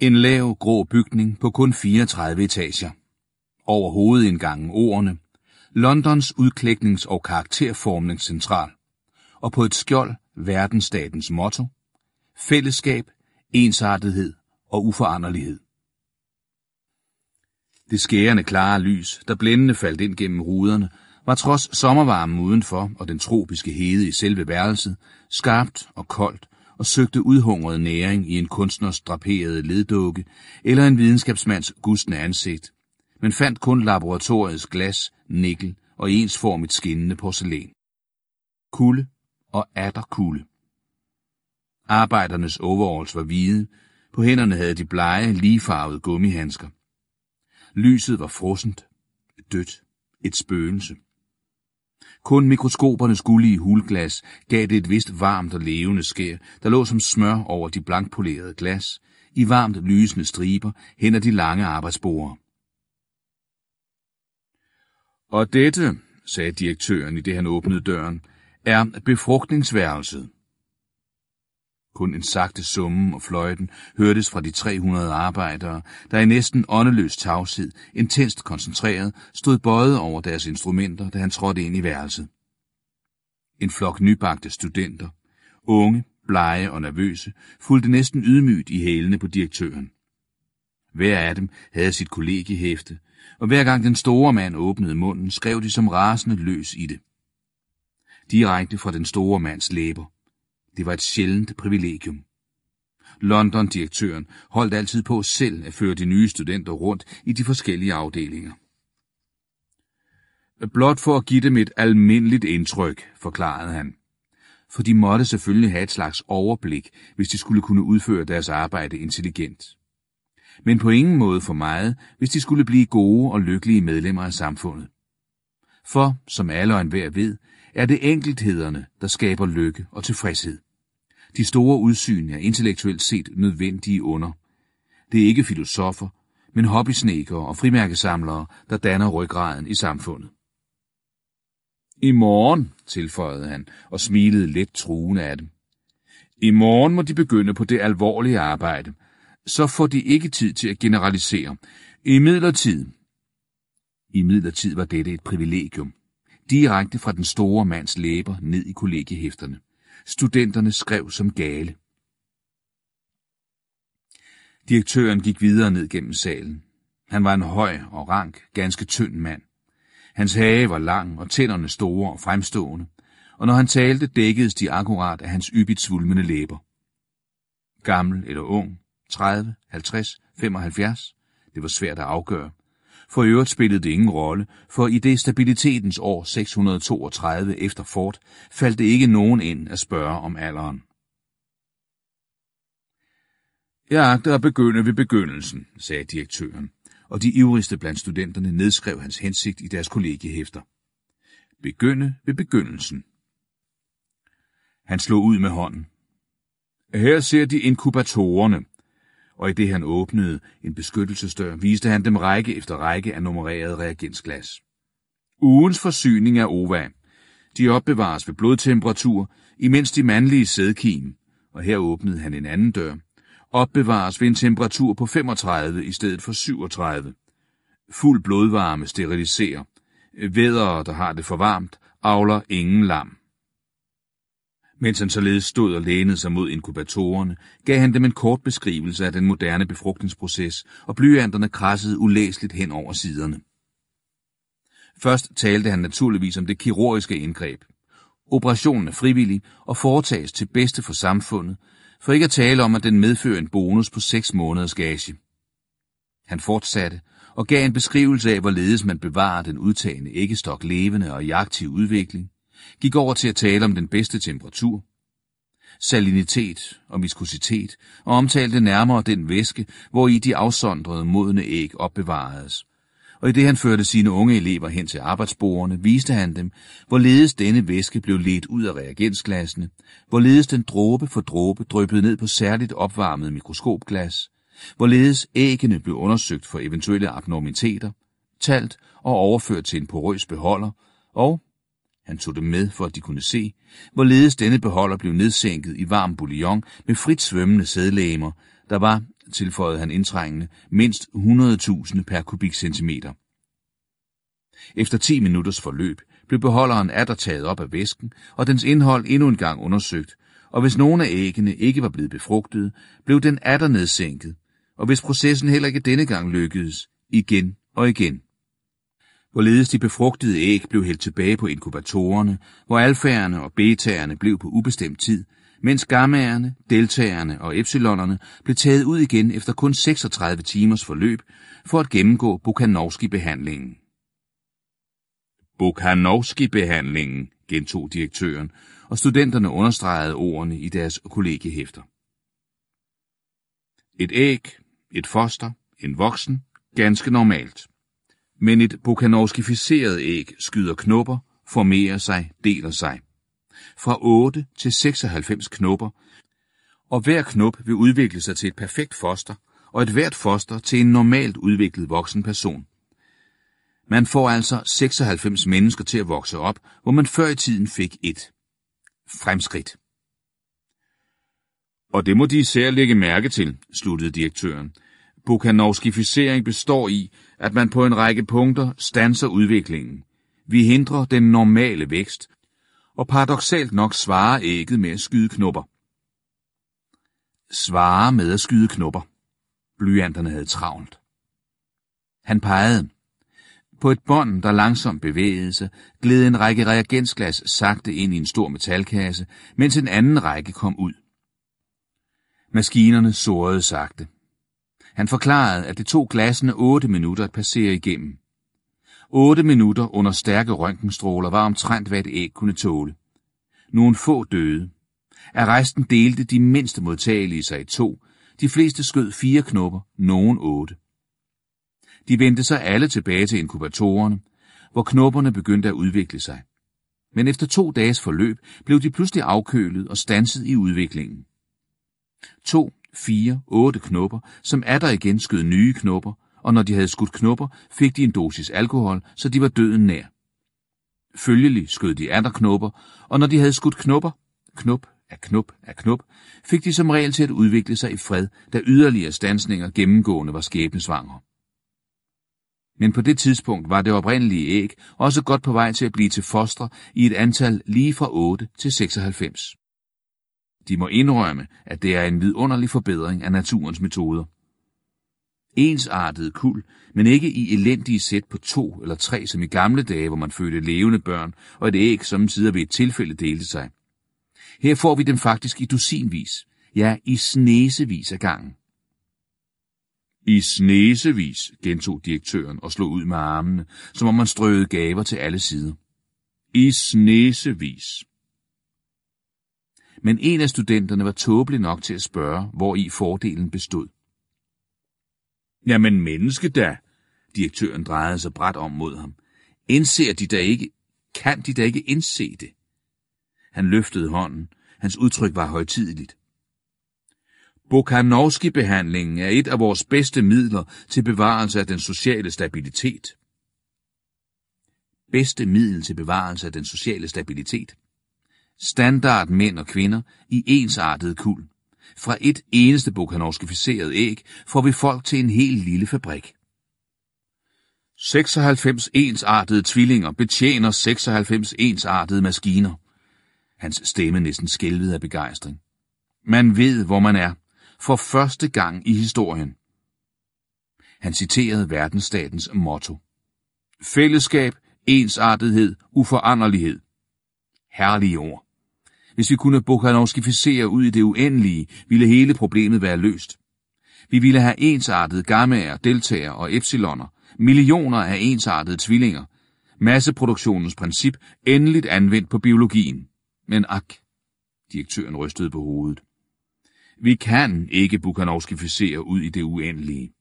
En lav, grå bygning på kun 34 etager. Over hovedindgangen ordene Londons udklæknings- og karakterformningscentral. Og på et skjold verdensstatens motto Fællesskab, ensartethed og uforanderlighed. Det skærende klare lys, der blændende faldt ind gennem ruderne, var trods sommervarmen udenfor og den tropiske hede i selve værelset, skarpt og koldt og søgte udhungret næring i en kunstners draperede leddukke eller en videnskabsmands gustne ansigt, men fandt kun laboratoriets glas, nikkel og ensformigt skinnende porcelæn. Kulde og atter kulde. Arbejdernes overalls var hvide, på hænderne havde de blege, ligefarvede gummihandsker. Lyset var frossent, dødt, et spøgelse. Kun mikroskopernes gullige hulglas gav det et vist varmt og levende skær, der lå som smør over de blankpolerede glas, i varmt lysende striber hen ad de lange arbejdsborer. Og dette, sagde direktøren i det han åbnede døren, er befrugtningsværelset. Kun en sagte summen og fløjten hørtes fra de 300 arbejdere, der i næsten åndeløs tavshed, intenst koncentreret, stod bøjet over deres instrumenter, da han trådte ind i værelset. En flok nybagte studenter, unge, blege og nervøse, fulgte næsten ydmygt i hælene på direktøren. Hver af dem havde sit kollegiehæfte, og hver gang den store mand åbnede munden, skrev de som rasende løs i det. Direkte fra den store mands læber. Det var et sjældent privilegium. London-direktøren holdt altid på selv at føre de nye studenter rundt i de forskellige afdelinger. Blot for at give dem et almindeligt indtryk, forklarede han. For de måtte selvfølgelig have et slags overblik, hvis de skulle kunne udføre deres arbejde intelligent. Men på ingen måde for meget, hvis de skulle blive gode og lykkelige medlemmer af samfundet. For, som alle og enhver ved, er det enkelthederne, der skaber lykke og tilfredshed. De store udsyn er intellektuelt set nødvendige under. Det er ikke filosofer, men hobbysnekere og frimærkesamlere, der danner ryggraden i samfundet. I morgen, tilføjede han og smilede let truende af dem. I morgen må de begynde på det alvorlige arbejde. Så får de ikke tid til at generalisere. I midlertid. I midlertid var dette et privilegium. Direkte fra den store mands læber ned i kollegiehæfterne. Studenterne skrev som gale. Direktøren gik videre ned gennem salen. Han var en høj og rank, ganske tynd mand. Hans hage var lang og tænderne store og fremstående, og når han talte, dækkedes de akkurat af hans yppigt svulmende læber. Gammel eller ung, 30, 50, 75, det var svært at afgøre. For øvrigt spillede det ingen rolle, for i det stabilitetens år 632 efter Fort faldt det ikke nogen ind at spørge om alderen. Jeg agter at begynde ved begyndelsen, sagde direktøren, og de ivrigste blandt studenterne nedskrev hans hensigt i deres kollegiehæfter. Begynde ved begyndelsen. Han slog ud med hånden. Her ser de inkubatorerne, og i det han åbnede en beskyttelsesdør, viste han dem række efter række af nummererede reagensglas. Ugens forsyning af OVA. De opbevares ved blodtemperatur, imens de mandlige sædkim, og her åbnede han en anden dør, opbevares ved en temperatur på 35 i stedet for 37. Fuld blodvarme steriliserer. Vædere, der har det for varmt, avler ingen lam. Mens han således stod og lænede sig mod inkubatorerne, gav han dem en kort beskrivelse af den moderne befrugtningsproces, og blyanterne krassede ulæseligt hen over siderne. Først talte han naturligvis om det kirurgiske indgreb. Operationen er frivillig og foretages til bedste for samfundet, for ikke at tale om, at den medfører en bonus på 6 måneders gage. Han fortsatte og gav en beskrivelse af, hvorledes man bevarer den udtagende æggestok levende og i aktiv udvikling, gik over til at tale om den bedste temperatur, salinitet og viskositet, og omtalte nærmere den væske, hvor i de afsondrede modne æg opbevaredes. Og i det han førte sine unge elever hen til arbejdsbordene, viste han dem, hvorledes denne væske blev ledt ud af reagensglasene, hvorledes den dråbe for dråbe dryppede ned på særligt opvarmet mikroskopglas, hvorledes æggene blev undersøgt for eventuelle abnormiteter, talt og overført til en porøs beholder, og han tog dem med, for at de kunne se, hvorledes denne beholder blev nedsænket i varm bouillon med frit svømmende sædlæmer, der var, tilføjede han indtrængende, mindst 100.000 per kubikcentimeter. Efter 10 minutters forløb blev beholderen atter taget op af væsken, og dens indhold endnu en gang undersøgt, og hvis nogle af æggene ikke var blevet befrugtet, blev den atter nedsænket, og hvis processen heller ikke denne gang lykkedes, igen og igen. Hvorledes de befrugtede æg blev hældt tilbage på inkubatorerne, hvor alfærerne og betaerne blev på ubestemt tid, mens gammaerne, deltagerne og epsilonerne blev taget ud igen efter kun 36 timers forløb for at gennemgå Bukhanovski-behandlingen. Bukhanovski-behandlingen, gentog direktøren, og studenterne understregede ordene i deres kollegiehæfter. Et æg, et foster, en voksen, ganske normalt. Men et bukhanovskificeret æg skyder knopper, formerer sig, deler sig. Fra 8 til 96 knopper, og hver knop vil udvikle sig til et perfekt foster, og et hvert foster til en normalt udviklet voksen person. Man får altså 96 mennesker til at vokse op, hvor man før i tiden fik et. Fremskridt. Og det må de især lægge mærke til, sluttede direktøren. Bukhanovskificering består i, at man på en række punkter stanser udviklingen. Vi hindrer den normale vækst, og paradoxalt nok svarer ægget med at skyde knopper. Svarer med at skyde knopper. Blyanterne havde travlt. Han pegede. På et bånd, der langsomt bevægede sig, gled en række reagensglas sagte ind i en stor metalkasse, mens en anden række kom ud. Maskinerne sårede sagte. Han forklarede, at det tog glassene otte minutter at passere igennem. Otte minutter under stærke røntgenstråler var omtrent, hvad et æg kunne tåle. Nogle få døde. Af resten delte de mindste modtagelige sig i to. De fleste skød fire knopper, nogen otte. De vendte sig alle tilbage til inkubatorerne, hvor knopperne begyndte at udvikle sig. Men efter to dages forløb blev de pludselig afkølet og stanset i udviklingen. To, fire, otte knopper, som er der igen skød nye knopper, og når de havde skudt knopper, fik de en dosis alkohol, så de var døden nær. Følgelig skød de andre knopper, og når de havde skudt knopper, knop af knop af knop, fik de som regel til at udvikle sig i fred, da yderligere stansninger gennemgående var skæbnesvanger. Men på det tidspunkt var det oprindelige æg også godt på vej til at blive til fostre i et antal lige fra 8 til 96. De må indrømme, at det er en vidunderlig forbedring af naturens metoder. Ensartet kul, men ikke i elendige sæt på to eller tre som i gamle dage, hvor man fødte levende børn, og et æg som tider ved et tilfælde delte sig. Her får vi dem faktisk i dusinvis, ja i snesevis af gangen. I snesevis, gentog direktøren og slog ud med armene, som om man strøede gaver til alle sider. I snesevis. Men en af studenterne var tåbelig nok til at spørge, hvor i fordelen bestod. Jamen menneske da, direktøren drejede sig bræt om mod ham. Indser de da ikke, kan de da ikke indse det? Han løftede hånden. Hans udtryk var højtideligt. Bukhanovski-behandlingen er et af vores bedste midler til bevarelse af den sociale stabilitet. Bedste middel til bevarelse af den sociale stabilitet. Standard mænd og kvinder i ensartet kul. Fra et eneste bukhanovskificeret æg får vi folk til en hel lille fabrik. 96 ensartede tvillinger betjener 96 ensartede maskiner. Hans stemme næsten skælvede af begejstring. Man ved, hvor man er for første gang i historien. Han citerede verdensstatens motto. Fællesskab, ensartethed, uforanderlighed. Herlige ord. Hvis vi kunne bukhanovskificere ud i det uendelige, ville hele problemet være løst. Vi ville have ensartede gammaer, deltager og epsiloner, millioner af ensartede tvillinger, masseproduktionens princip endeligt anvendt på biologien. Men ak, direktøren rystede på hovedet. Vi kan ikke bukhanovskificere ud i det uendelige.